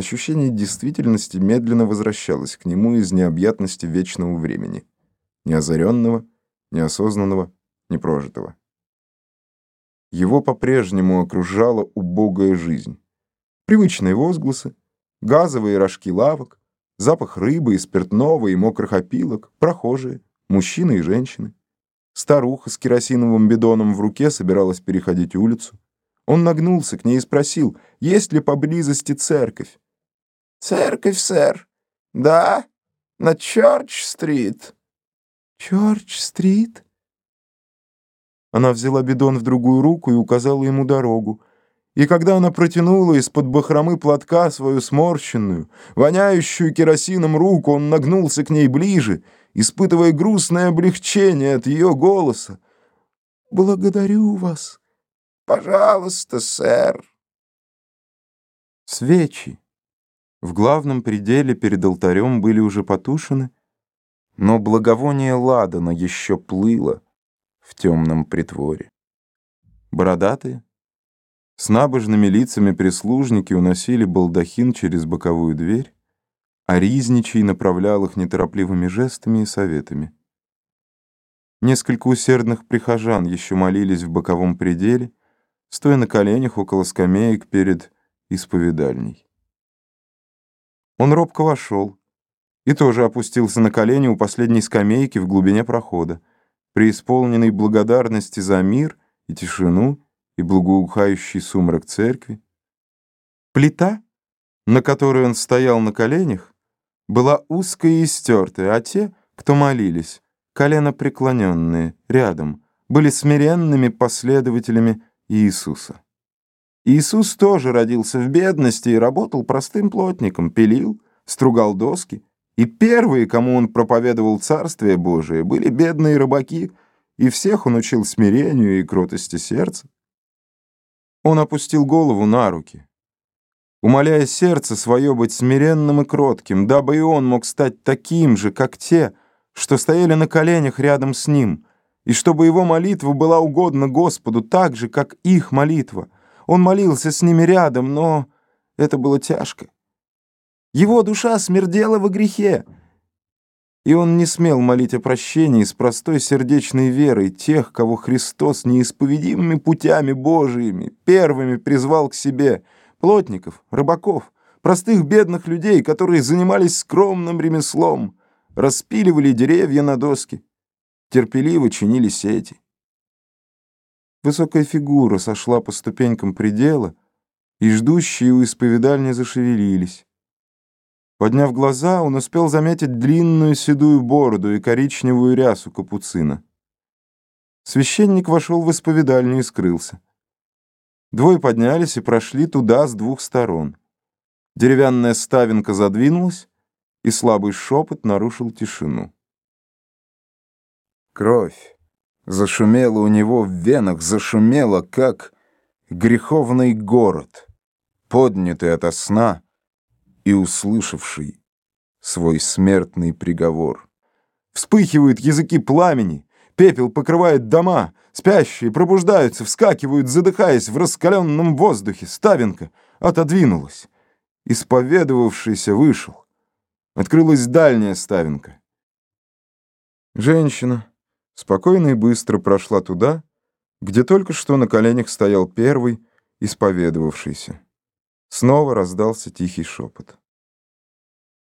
Ощущение действительности медленно возвращалось к нему из необъятности вечного времени, неозаренного, неосознанного, непрожитого. Его по-прежнему окружала убогая жизнь. Привычные возгласы, газовые рожки лавок, запах рыбы и спиртного и мокрых опилок, прохожие, мужчины и женщины. Старуха с керосиновым бидоном в руке собиралась переходить улицу. Он нагнулся к ней и спросил, есть ли поблизости церковь. «Церковь, сэр. Да, на Чорч-стрит». «Чорч-стрит?» Она взяла бидон в другую руку и указала ему дорогу. И когда она протянула из-под бахромы платка свою сморщенную, воняющую керосином руку, он нагнулся к ней ближе, испытывая грустное облегчение от ее голоса. «Благодарю вас». «Пожалуйста, сэр». Свечи в главном пределе перед алтарем были уже потушены, но благовоние ладана еще плыло в темном притворе. Бородатые, с набожными лицами прислужники уносили балдахин через боковую дверь, а Ризничий направлял их неторопливыми жестами и советами. Несколько усердных прихожан еще молились в боковом пределе, стоя на коленях около скамеек перед исповедальней. Он робко вошел и тоже опустился на колени у последней скамейки в глубине прохода преисполненный благодарности за мир и тишину и благоухающий сумрак церкви. Плита, на которой он стоял на коленях, была узкая и стертая, а те, кто молились, колено преклоненные, рядом, были смиренными последователями Иисуса. Иисус тоже родился в бедности и работал простым плотником, пилил, стругал доски, и первые, кому он проповедовал Царствие Божие, были бедные рыбаки, и всех он учил смирению и кротости сердца. Он опустил голову на руки, умоляя сердце свое быть смиренным и кротким, дабы и он мог стать таким же, как те, что стояли на коленях рядом с ним, и чтобы его молитва была угодна Господу так же, как их молитва. Он молился с ними рядом, но это было тяжко. Его душа смердела во грехе. И он не смел молить о прощении с простой сердечной верой тех, кого Христос неисповедимыми путями Божиими первыми призвал к себе, плотников, рыбаков, простых бедных людей, которые занимались скромным ремеслом, распиливали деревья на доски, терпеливо чинили сети. Высокая фигура сошла по ступенькам предела, и ждущие у исповедальни зашевелились. Подняв глаза, он успел заметить длинную седую бороду и коричневую рясу капуцина. Священник вошел в исповедальню и скрылся. Двое поднялись и прошли туда с двух сторон. Деревянная ставинка задвинулась, и слабый шепот нарушил тишину. Кровь зашумела у него в венах, зашумела, как греховный город, поднятый ото сна — и услышавший свой смертный приговор. Вспыхивают языки пламени, пепел покрывает дома, спящие пробуждаются, вскакивают, задыхаясь в раскаленном воздухе. Ставенка отодвинулась. Исповедовавшийся вышел. Открылась дальняя ставенка. Женщина спокойно и быстро прошла туда, где только что на коленях стоял первый исповедовавшийся. Снова раздался тихий шепот.